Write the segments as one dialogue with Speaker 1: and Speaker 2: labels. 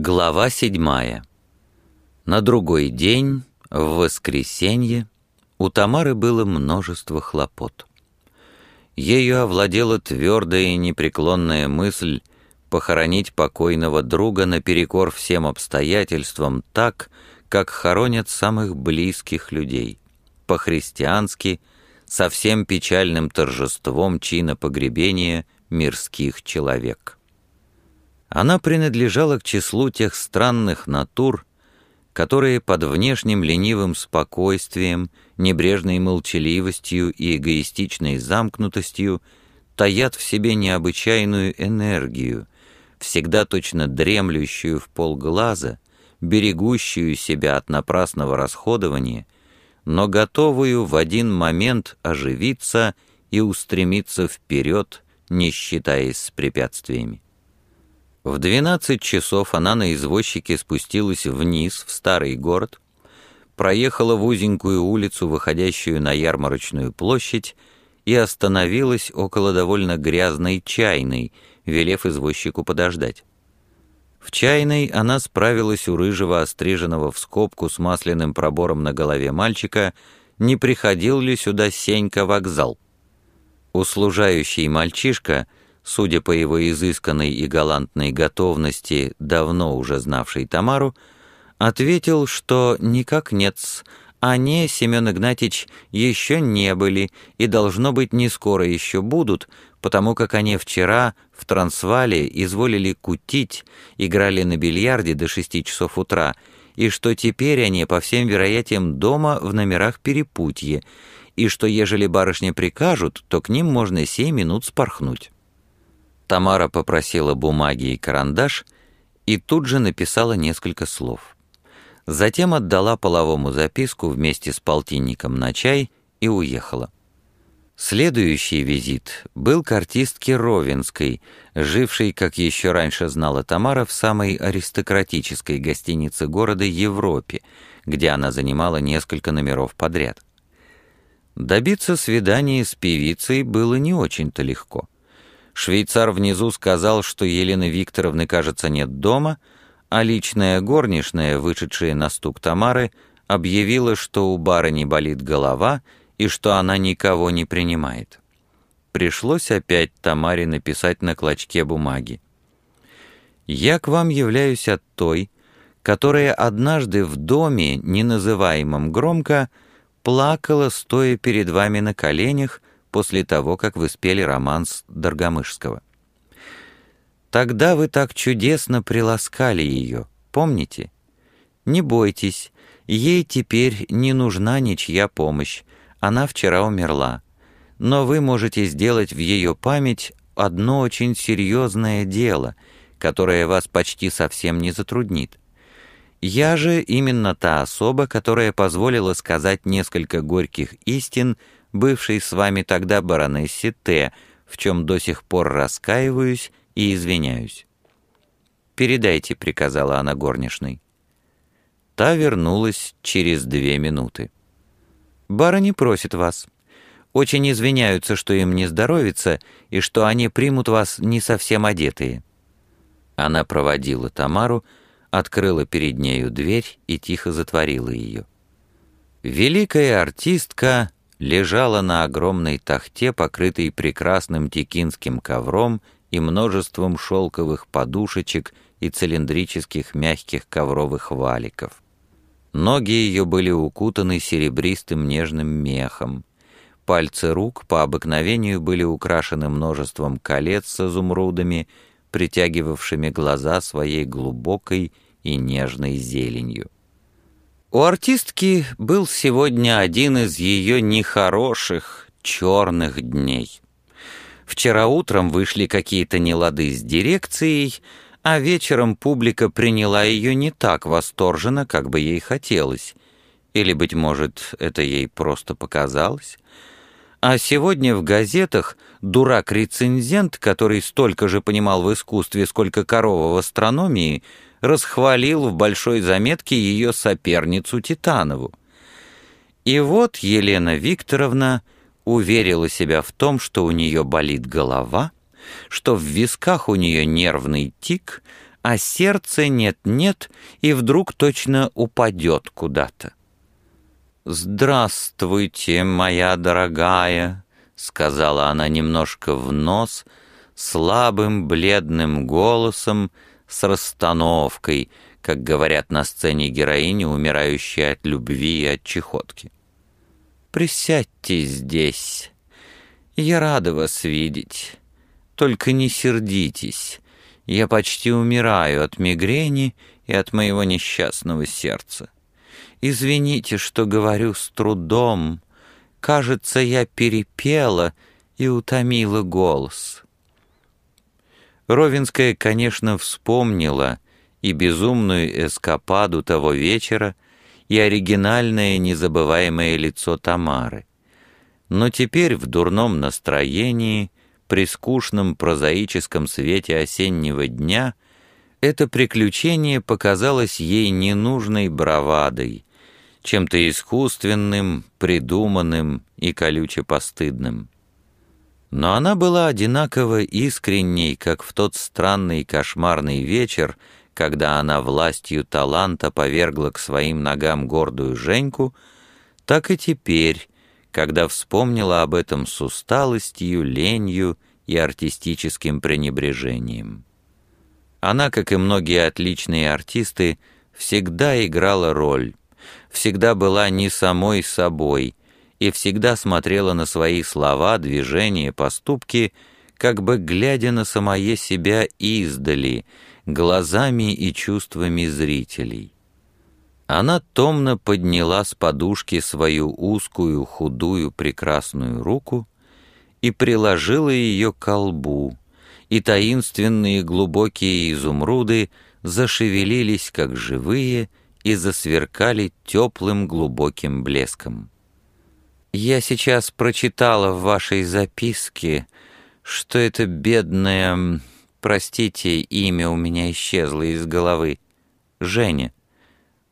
Speaker 1: Глава седьмая. На другой день, в воскресенье, у Тамары было множество хлопот. Ею овладела твердая и непреклонная мысль похоронить покойного друга наперекор всем обстоятельствам так, как хоронят самых близких людей, по-христиански, со всем печальным торжеством чина погребения мирских человек. Она принадлежала к числу тех странных натур, которые под внешним ленивым спокойствием, небрежной молчаливостью и эгоистичной замкнутостью таят в себе необычайную энергию, всегда точно дремлющую в полглаза, берегущую себя от напрасного расходования, но готовую в один момент оживиться и устремиться вперед, не считаясь с препятствиями. В двенадцать часов она на извозчике спустилась вниз, в старый город, проехала в узенькую улицу, выходящую на ярмарочную площадь, и остановилась около довольно грязной чайной, велев извозчику подождать. В чайной она справилась у рыжего, остриженного в скобку с масляным пробором на голове мальчика, не приходил ли сюда Сенька вокзал. Услужающий мальчишка — судя по его изысканной и галантной готовности, давно уже знавший Тамару, ответил, что никак нет они, Семен Игнатьич, еще не были и, должно быть, не скоро еще будут, потому как они вчера в Трансвале изволили кутить, играли на бильярде до шести часов утра, и что теперь они, по всем вероятиям, дома в номерах перепутье, и что, ежели барышня прикажут, то к ним можно семь минут спорхнуть. Тамара попросила бумаги и карандаш и тут же написала несколько слов. Затем отдала половому записку вместе с полтинником на чай и уехала. Следующий визит был к артистке Ровенской, жившей, как еще раньше знала Тамара, в самой аристократической гостинице города Европе, где она занимала несколько номеров подряд. Добиться свидания с певицей было не очень-то легко. Швейцар внизу сказал, что Елены Викторовны, кажется, нет дома, а личная горничная, вышедшая на стук Тамары, объявила, что у барыни болит голова и что она никого не принимает. Пришлось опять Тамаре написать на клочке бумаги. «Я к вам являюсь от той, которая однажды в доме, не называемом громко, плакала, стоя перед вами на коленях, после того, как вы спели романс Доргомышского. Тогда вы так чудесно приласкали ее, помните? Не бойтесь, ей теперь не нужна ничья помощь, она вчера умерла. Но вы можете сделать в ее память одно очень серьезное дело, которое вас почти совсем не затруднит. Я же именно та особа, которая позволила сказать несколько горьких истин бывшей с вами тогда баронессе Т., в чем до сих пор раскаиваюсь и извиняюсь. «Передайте», — приказала она горничной. Та вернулась через две минуты. «Барыни просят вас. Очень извиняются, что им не здоровится, и что они примут вас не совсем одетые». Она проводила Тамару, открыла перед нею дверь и тихо затворила ее. Великая артистка лежала на огромной тахте, покрытой прекрасным текинским ковром и множеством шелковых подушечек и цилиндрических мягких ковровых валиков. Ноги ее были укутаны серебристым нежным мехом. Пальцы рук по обыкновению были украшены множеством колец с изумрудами, притягивавшими глаза своей глубокой и нежной зеленью. У артистки был сегодня один из ее нехороших, черных дней. Вчера утром вышли какие-то нелады с дирекцией, а вечером публика приняла ее не так восторженно, как бы ей хотелось. Или, быть может, это ей просто показалось? А сегодня в газетах дурак-рецензент, который столько же понимал в искусстве, сколько корова в астрономии, расхвалил в большой заметке ее соперницу Титанову. И вот Елена Викторовна уверила себя в том, что у нее болит голова, что в висках у нее нервный тик, а сердце нет-нет и вдруг точно упадет куда-то. «Здравствуйте, моя дорогая», — сказала она немножко в нос, слабым бледным голосом, с расстановкой, как говорят на сцене героини, умирающей от любви и от чехотки. «Присядьте здесь. Я рада вас видеть. Только не сердитесь. Я почти умираю от мигрени и от моего несчастного сердца. Извините, что говорю с трудом. Кажется, я перепела и утомила голос. Ровинская, конечно, вспомнила и безумную эскападу того вечера, и оригинальное незабываемое лицо Тамары. Но теперь в дурном настроении при скучном прозаическом свете осеннего дня это приключение показалось ей ненужной бравадой, чем-то искусственным, придуманным и колюче постыдным. Но она была одинаково искренней, как в тот странный кошмарный вечер, когда она властью таланта повергла к своим ногам гордую Женьку, так и теперь, когда вспомнила об этом с усталостью, ленью и артистическим пренебрежением. Она, как и многие отличные артисты, всегда играла роль, всегда была не самой собой и всегда смотрела на свои слова, движения, поступки, как бы глядя на самое себя издали, глазами и чувствами зрителей. Она томно подняла с подушки свою узкую, худую, прекрасную руку и приложила ее к колбу, и таинственные глубокие изумруды зашевелились, как живые, и засверкали теплым глубоким блеском. «Я сейчас прочитала в вашей записке, что это бедное, простите, имя у меня исчезло из головы, Женя.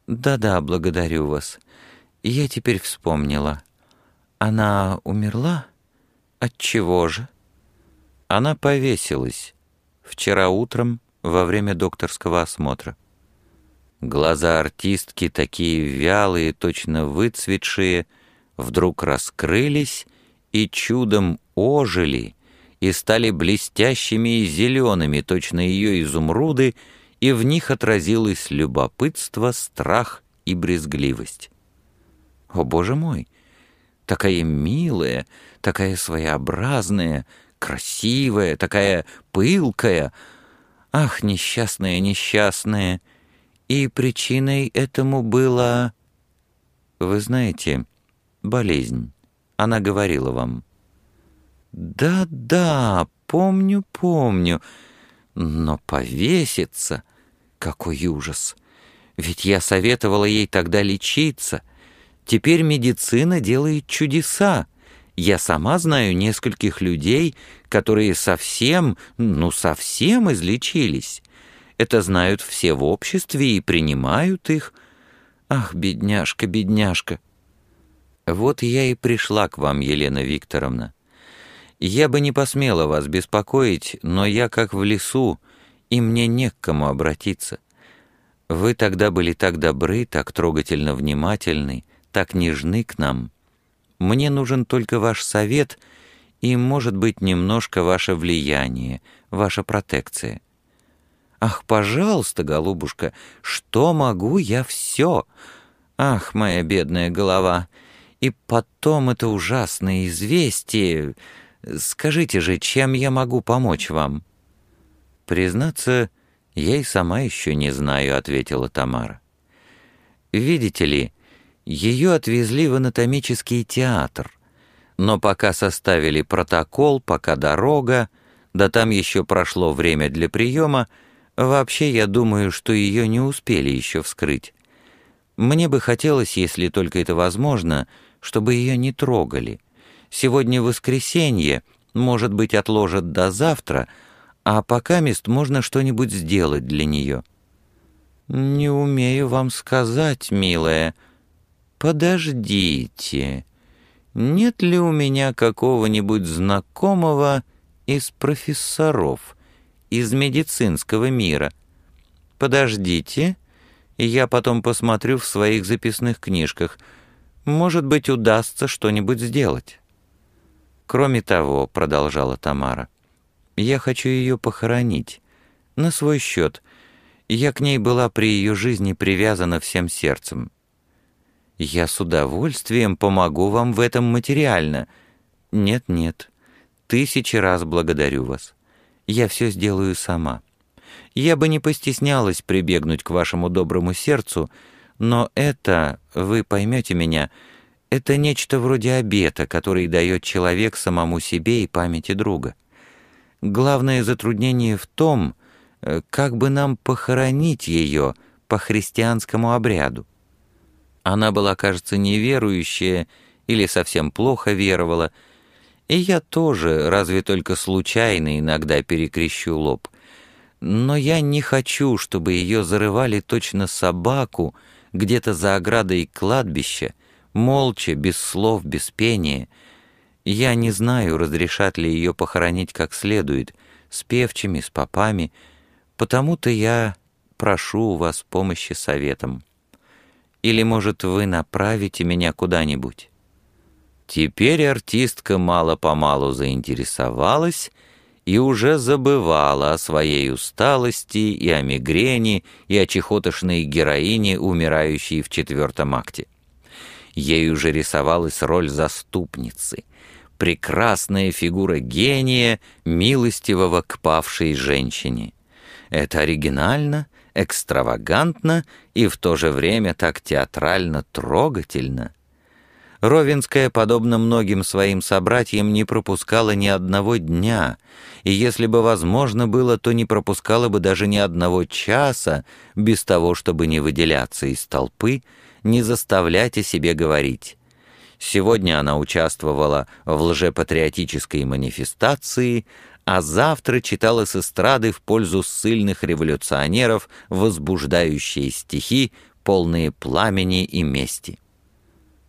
Speaker 1: «Да-да, благодарю вас. Я теперь вспомнила. Она умерла? От чего же?» Она повесилась. Вчера утром, во время докторского осмотра. Глаза артистки, такие вялые, точно выцветшие, вдруг раскрылись и чудом ожили и стали блестящими и зелеными, точно ее изумруды, и в них отразилось любопытство, страх и брезгливость. О, Боже мой! Такая милая, такая своеобразная, красивая, такая пылкая. Ах, несчастная, несчастная! И причиной этому было... Вы знаете, болезнь. Она говорила вам. «Да-да, помню, помню. Но повеситься... Какой ужас! Ведь я советовала ей тогда лечиться. Теперь медицина делает чудеса. Я сама знаю нескольких людей, которые совсем, ну совсем излечились. Это знают все в обществе и принимают их. Ах, бедняжка, бедняжка. Вот я и пришла к вам, Елена Викторовна. Я бы не посмела вас беспокоить, но я как в лесу, и мне не к кому обратиться. Вы тогда были так добры, так трогательно внимательны, так нежны к нам. Мне нужен только ваш совет и, может быть, немножко ваше влияние, ваша протекция. Ах, пожалуйста, голубушка, что могу я все? Ах, моя бедная голова! И потом это ужасное известие... Скажите же, чем я могу помочь вам?» «Признаться, я и сама еще не знаю», — ответила Тамара. «Видите ли, ее отвезли в анатомический театр, но пока составили протокол, пока дорога, да там еще прошло время для приема, вообще я думаю, что ее не успели еще вскрыть. Мне бы хотелось, если только это возможно, чтобы ее не трогали. Сегодня воскресенье, может быть, отложат до завтра, а пока мест можно что-нибудь сделать для нее». «Не умею вам сказать, милая. Подождите. Нет ли у меня какого-нибудь знакомого из профессоров, из медицинского мира? Подождите, я потом посмотрю в своих записных книжках. Может быть, удастся что-нибудь сделать. Кроме того, продолжала Тамара, я хочу ее похоронить на свой счет. Я к ней была при ее жизни привязана всем сердцем. Я с удовольствием помогу вам в этом материально. Нет-нет, тысячи раз благодарю вас. Я все сделаю сама. Я бы не постеснялась прибегнуть к вашему доброму сердцу, но это, вы поймете меня, это нечто вроде обета, который дает человек самому себе и памяти друга. Главное затруднение в том, э, как бы нам похоронить ее по христианскому обряду. Она была, кажется, неверующая или совсем плохо веровала, и я тоже, разве только случайно иногда перекрещу лоб. Но я не хочу, чтобы ее зарывали точно собаку где-то за оградой кладбища, молча, без слов, без пения. Я не знаю, разрешат ли ее похоронить как следует, с певчими, с попами, потому-то я прошу у вас помощи советом. Или, может, вы направите меня куда-нибудь?» Теперь артистка мало-помалу заинтересовалась и уже забывала о своей усталости и о мигрени, и о чехотошной героине, умирающей в четвертом акте. Ей уже рисовалась роль заступницы, прекрасная фигура гения, милостивого к павшей женщине. Это оригинально, экстравагантно и в то же время так театрально трогательно. Ровенская, подобно многим своим собратьям, не пропускала ни одного дня, и если бы возможно было, то не пропускала бы даже ни одного часа без того, чтобы не выделяться из толпы, не заставлять о себе говорить. Сегодня она участвовала в лжепатриотической манифестации, а завтра читала с эстрады в пользу ссыльных революционеров возбуждающие стихи, полные пламени и мести.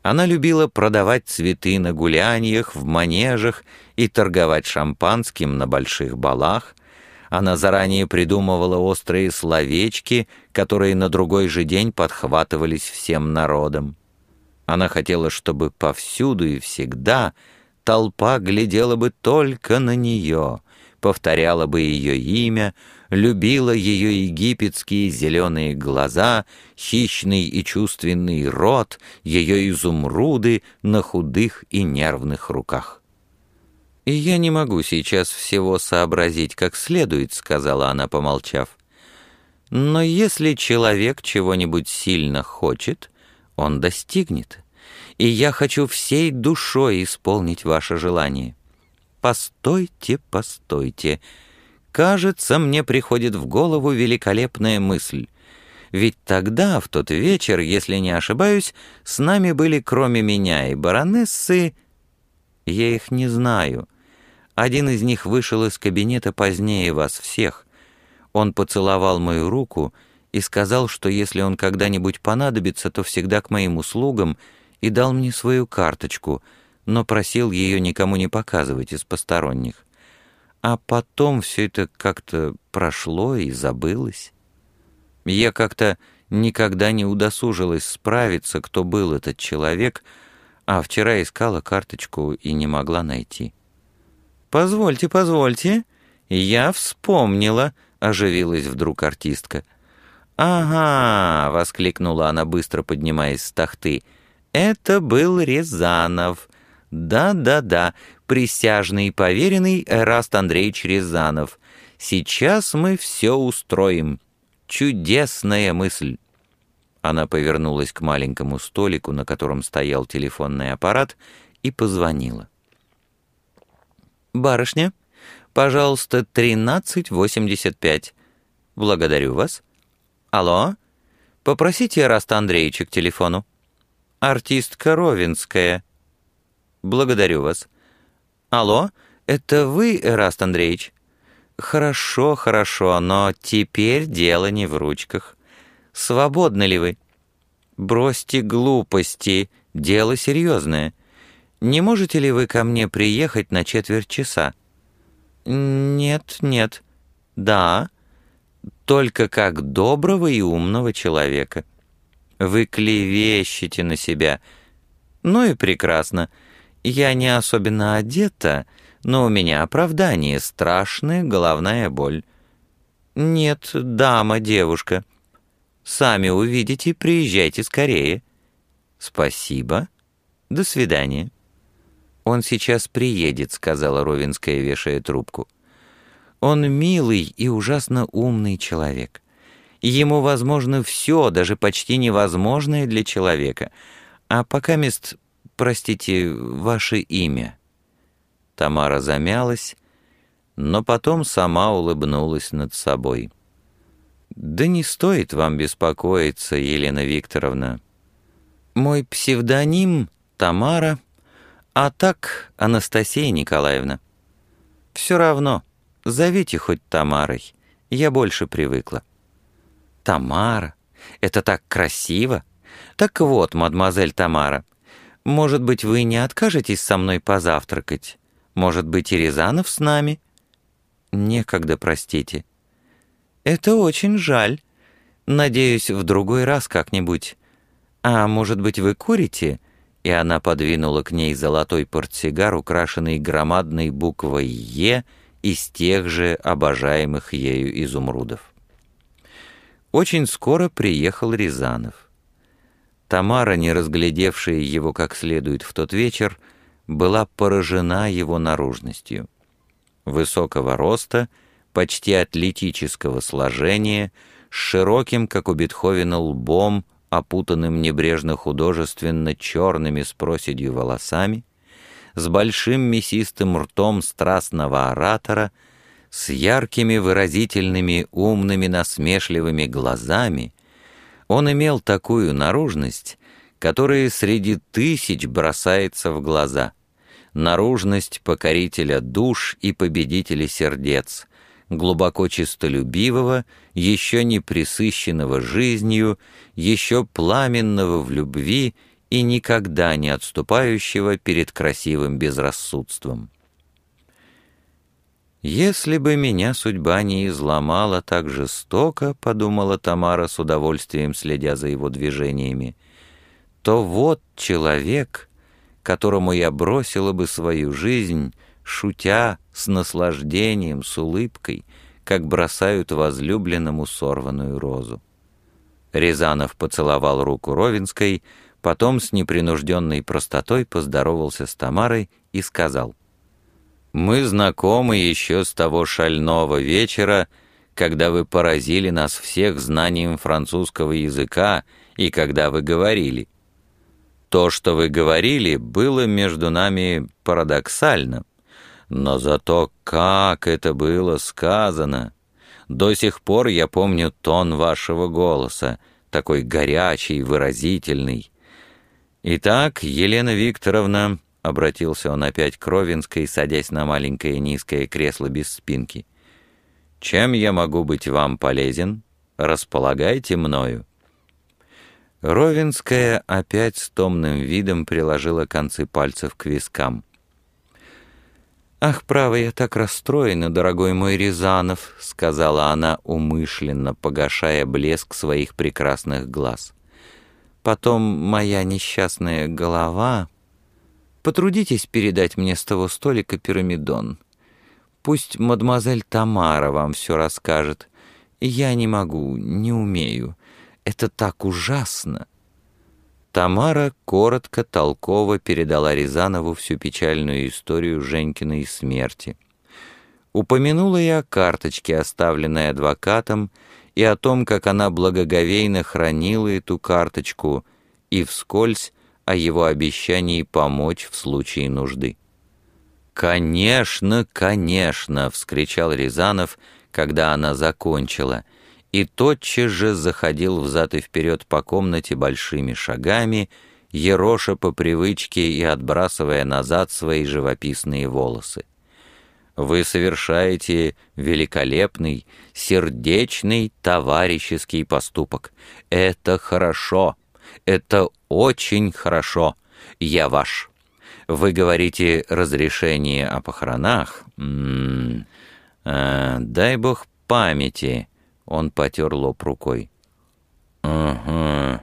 Speaker 1: Она любила продавать цветы на гуляниях, в манежах и торговать шампанским на больших балах. Она заранее придумывала острые словечки, которые на другой же день подхватывались всем народом. Она хотела, чтобы повсюду и всегда толпа глядела бы только на нее, повторяла бы ее имя, любила ее египетские зеленые глаза, хищный и чувственный рот, ее изумруды на худых и нервных руках. «И я не могу сейчас всего сообразить как следует», — сказала она, помолчав. «Но если человек чего-нибудь сильно хочет, он достигнет, и я хочу всей душой исполнить ваше желание». Постойте, постойте. Кажется, мне приходит в голову великолепная мысль. Ведь тогда, в тот вечер, если не ошибаюсь, с нами были кроме меня и баронессы... Я их не знаю. Один из них вышел из кабинета позднее вас всех. Он поцеловал мою руку и сказал, что если он когда-нибудь понадобится, то всегда к моим услугам, и дал мне свою карточку — но просил ее никому не показывать из посторонних. А потом все это как-то прошло и забылось. Я как-то никогда не удосужилась справиться, кто был этот человек, а вчера искала карточку и не могла найти. «Позвольте, позвольте, я вспомнила», — оживилась вдруг артистка. «Ага», — воскликнула она, быстро поднимаясь с тахты, — «это был Рязанов. Да-да-да, присяжный поверенный Эраст Андреевич Рязанов. Сейчас мы все устроим. Чудесная мысль. Она повернулась к маленькому столику, на котором стоял телефонный аппарат, и позвонила. «Барышня, пожалуйста, 1385. Благодарю вас. Алло? Попросите Эраста Андреевича к телефону. Артистка Ровенская. «Благодарю вас». «Алло, это вы, Эраст Андреевич?» «Хорошо, хорошо, но теперь дело не в ручках. Свободны ли вы?» «Бросьте глупости, дело серьезное. Не можете ли вы ко мне приехать на четверть часа?» «Нет, нет». «Да». только как доброго и умного человека. Вы клевещете на себя. Ну и прекрасно. Я не особенно одета, но у меня оправдание, страшная головная боль. Нет, дама, девушка. Сами увидите, приезжайте скорее. Спасибо. До свидания. Он сейчас приедет, сказала Ровинская, вешая трубку. Он милый и ужасно умный человек. Ему возможно все, даже почти невозможное для человека. А пока мест, простите, ваше имя». Тамара замялась, но потом сама улыбнулась над собой. «Да не стоит вам беспокоиться, Елена Викторовна. Мой псевдоним — Тамара, а так Анастасия Николаевна. Все равно». Зовите хоть Тамарой, я больше привыкла». «Тамара? Это так красиво! Так вот, мадемуазель Тамара, может быть, вы не откажетесь со мной позавтракать? Может быть, и Рязанов с нами?» «Некогда, простите». «Это очень жаль. Надеюсь, в другой раз как-нибудь. А может быть, вы курите?» И она подвинула к ней золотой портсигар, украшенный громадной буквой «Е», из тех же обожаемых ею изумрудов. Очень скоро приехал Рязанов. Тамара, не разглядевшая его как следует в тот вечер, была поражена его наружностью. Высокого роста, почти атлетического сложения, с широким, как у Бетховена, лбом, опутанным небрежно-художественно черными с проседью волосами, с большим мясистым ртом страстного оратора, с яркими, выразительными, умными, насмешливыми глазами, он имел такую наружность, которая среди тысяч бросается в глаза. Наружность покорителя душ и победителя сердец, глубоко честолюбивого, еще не присыщенного жизнью, еще пламенного в любви и никогда не отступающего перед красивым безрассудством. «Если бы меня судьба не изломала так жестоко», — подумала Тамара с удовольствием, следя за его движениями, «то вот человек, которому я бросила бы свою жизнь, шутя, с наслаждением, с улыбкой, как бросают возлюбленному сорванную розу». Рязанов поцеловал руку Ровинской, — Потом с непринужденной простотой поздоровался с Тамарой и сказал, «Мы знакомы еще с того шального вечера, когда вы поразили нас всех знанием французского языка и когда вы говорили. То, что вы говорили, было между нами парадоксально, но зато как это было сказано! До сих пор я помню тон вашего голоса, такой горячий, выразительный. «Итак, Елена Викторовна», — обратился он опять к Ровинской, садясь на маленькое низкое кресло без спинки, «чем я могу быть вам полезен? Располагайте мною». Ровинская опять с томным видом приложила концы пальцев к вискам. «Ах, право, я так расстроена, дорогой мой Рязанов», — сказала она умышленно, погашая блеск своих прекрасных глаз. Потом моя несчастная голова... Потрудитесь передать мне с того столика пирамидон. Пусть мадемуазель Тамара вам все расскажет. Я не могу, не умею. Это так ужасно. Тамара коротко, толково передала Рязанову всю печальную историю Женькиной смерти. Упомянула и о карточке, оставленной адвокатом, и о том, как она благоговейно хранила эту карточку, и вскользь о его обещании помочь в случае нужды. «Конечно, конечно!» — вскричал Рязанов, когда она закончила, и тотчас же заходил взад и вперед по комнате большими шагами, ероша по привычке и отбрасывая назад свои живописные волосы. Вы совершаете великолепный, сердечный, товарищеский поступок. Это хорошо. Это очень хорошо. Я ваш. Вы говорите разрешение о похоронах. М -м -м, э, дай бог памяти. Он потер лоб рукой.
Speaker 2: «Угу.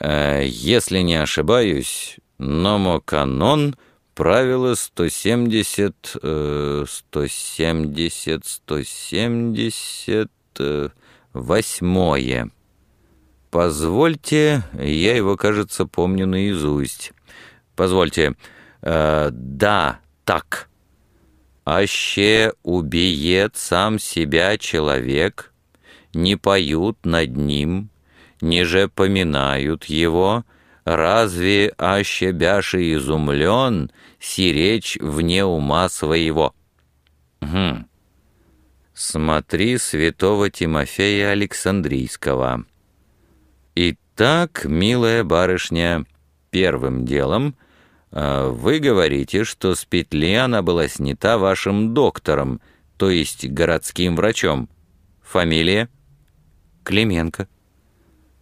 Speaker 2: Э, если не ошибаюсь, номоканон — правило 170, э, 170, 170, э, восьмое. Позвольте, я его, кажется, помню наизусть. Позвольте, э, да, так. Аще убиет сам себя человек, не поют над ним, ниже поминают его, разве аще бяши изумлен, сиречь вне ума своего? Хм. Смотри святого Тимофея Александрийского. Итак, милая барышня, первым делом э, вы говорите, что с петли она была снята вашим доктором, то есть городским врачом. Фамилия?
Speaker 1: Клименко.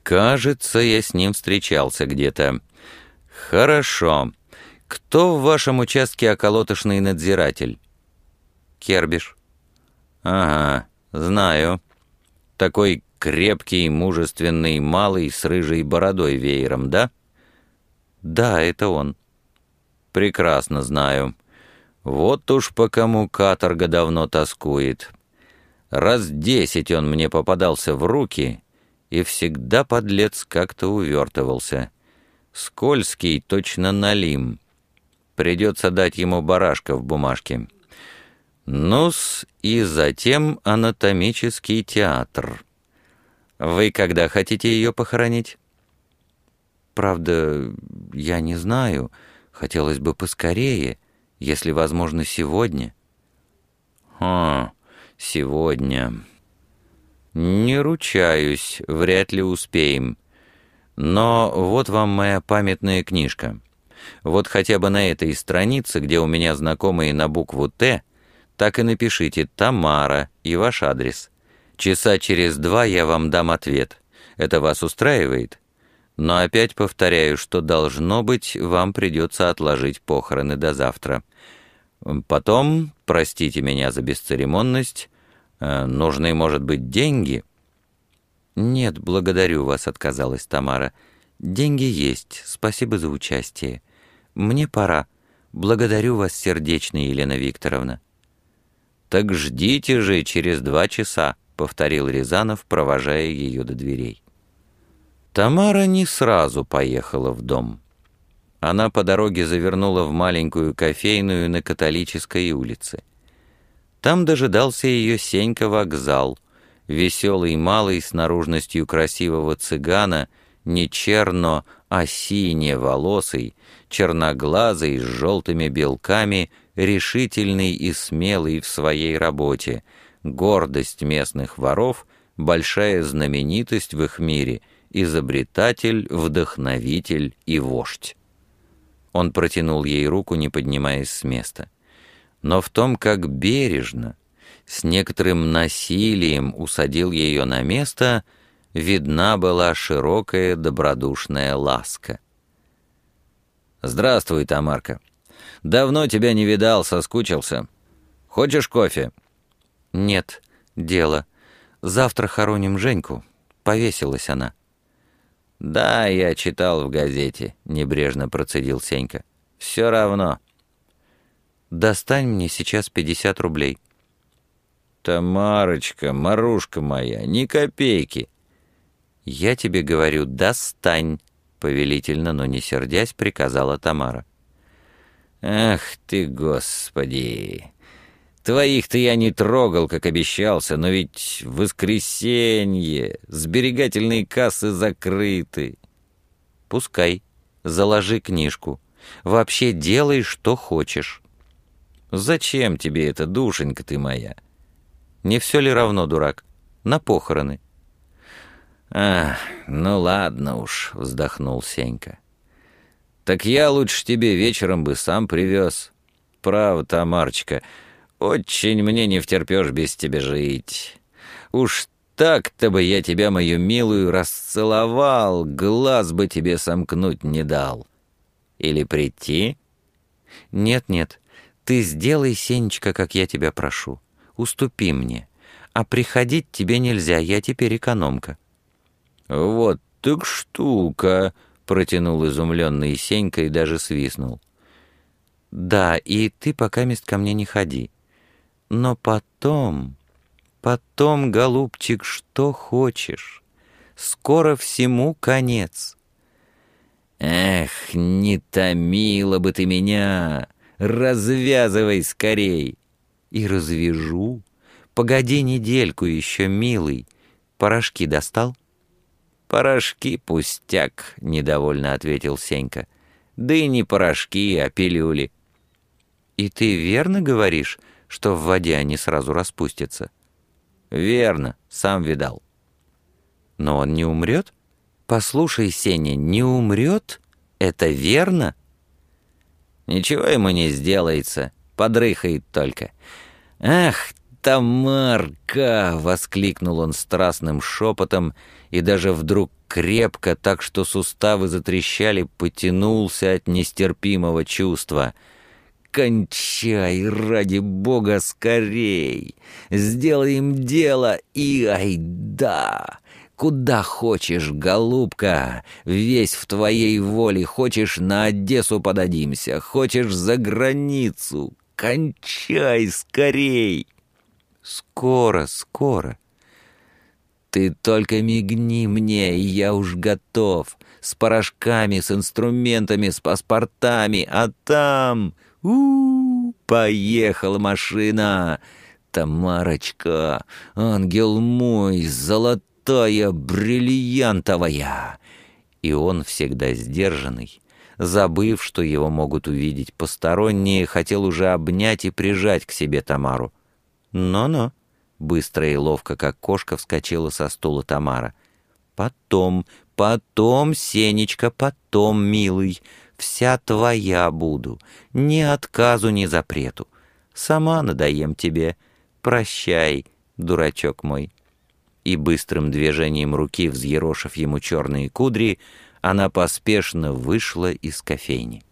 Speaker 2: Кажется, я с ним встречался где-то. Хорошо. Кто в вашем участке околотошный надзиратель?
Speaker 1: Кербиш.
Speaker 2: Ага, знаю. Такой крепкий, мужественный, малый, с рыжей бородой веером, да?
Speaker 1: Да, это он.
Speaker 2: Прекрасно знаю. Вот уж по кому каторга давно тоскует. Раз десять он мне попадался в руки, и всегда подлец как-то увертывался. Скользкий, точно налим. Придется дать ему барашка в бумажке. Ну-с, и затем анатомический театр. Вы когда хотите ее похоронить?
Speaker 1: Правда, я не знаю. Хотелось бы поскорее, если возможно, сегодня.
Speaker 2: Хм, сегодня. Не ручаюсь, вряд ли успеем. Но вот вам моя памятная книжка. Вот хотя бы на этой странице, где у меня знакомые на букву «Т», так и напишите «Тамара» и ваш адрес. Часа через два я вам дам ответ. Это вас устраивает? Но опять повторяю, что должно быть, вам придется отложить похороны до завтра. Потом, простите меня за бесцеремонность, э, нужны, может быть, деньги?»
Speaker 1: «Нет, благодарю вас», — отказалась Тамара. «Деньги есть, спасибо за участие. Мне пора. Благодарю вас сердечно, Елена Викторовна».
Speaker 2: «Так ждите же через два часа», — повторил Рязанов, провожая ее до дверей. Тамара не сразу поехала в дом. Она по дороге завернула в маленькую кофейную на католической улице. Там дожидался ее Сенька вокзал, веселый малый с наружностью красивого цыгана, не черно, а сине-волосый, черноглазый, с желтыми белками, решительный и смелый в своей работе, гордость местных воров, большая знаменитость в их мире, изобретатель, вдохновитель и вождь. Он протянул ей руку, не поднимаясь с места. Но в том, как бережно, с некоторым насилием усадил ее на место, видна была широкая добродушная ласка. «Здравствуй, Тамарка. Давно тебя не видал, соскучился. Хочешь кофе?»
Speaker 1: «Нет, дело. Завтра хороним Женьку». Повесилась она.
Speaker 2: «Да, я читал в газете», — небрежно процедил Сенька. «Все равно».
Speaker 1: «Достань мне сейчас пятьдесят рублей».
Speaker 2: «Тамарочка, Марушка моя, ни копейки».
Speaker 1: «Я тебе говорю, достань», — повелительно, но не сердясь, приказала Тамара.
Speaker 2: «Ах ты, Господи! Твоих-то я не трогал, как обещался, но ведь воскресенье, сберегательные кассы закрыты».
Speaker 1: «Пускай, заложи книжку. Вообще делай, что хочешь».
Speaker 2: «Зачем тебе это, душенька ты моя?»
Speaker 1: «Не все ли равно, дурак? На похороны».
Speaker 2: «Ах, ну ладно уж», — вздохнул Сенька. «Так я лучше тебе вечером бы сам привез. Право, Тамарочка, очень мне не втерпешь без тебя жить. Уж так-то бы я тебя, мою милую, расцеловал, глаз бы тебе сомкнуть не дал. Или прийти?»
Speaker 1: «Нет-нет, ты сделай, Сенечка, как я тебя прошу. Уступи мне. А приходить тебе нельзя, я теперь экономка».
Speaker 2: «Вот так штука!» — протянул изумленный Сенька и даже свистнул.
Speaker 1: «Да, и ты пока мест ко мне не ходи. Но потом, потом, голубчик, что хочешь. Скоро всему конец».
Speaker 2: «Эх, не томила бы ты меня! Развязывай скорей!»
Speaker 1: «И развяжу. Погоди недельку еще, милый. Порошки достал?»
Speaker 2: «Порошки пустяк», — недовольно ответил Сенька. «Да и не порошки, а пилюли».
Speaker 1: «И ты верно говоришь, что в воде они сразу распустятся?»
Speaker 2: «Верно, сам видал».
Speaker 1: «Но он не умрет?» «Послушай, Сеня, не умрет? Это верно?»
Speaker 2: «Ничего ему не сделается, подрыхает только. Ах, Тамарка!» — воскликнул он страстным шепотом и даже вдруг крепко, так что суставы затрещали, потянулся от нестерпимого чувства. «Кончай, ради бога, скорей! Сделаем дело и айда!» Куда хочешь, голубка, весь в твоей воле. Хочешь, на Одессу подадимся, хочешь, за границу. Кончай скорей!»
Speaker 1: «Скоро, скоро!»
Speaker 2: «Ты только мигни мне, и я уж готов. С порошками, с инструментами, с паспортами. А там... у, поехала машина!» «Тамарочка, ангел мой, золотой!» золотая, бриллиантовая!» И он, всегда сдержанный, забыв, что его могут увидеть посторонние, хотел уже обнять и прижать к себе Тамару. «Но-но!» — быстро и ловко, как кошка, вскочила со стула Тамара. «Потом, потом, Сенечка, потом, милый, вся твоя буду, ни отказу, ни запрету. Сама надоем тебе. Прощай, дурачок мой» и быстрым движением руки, взъерошив ему черные кудри, она поспешно вышла из кофейни.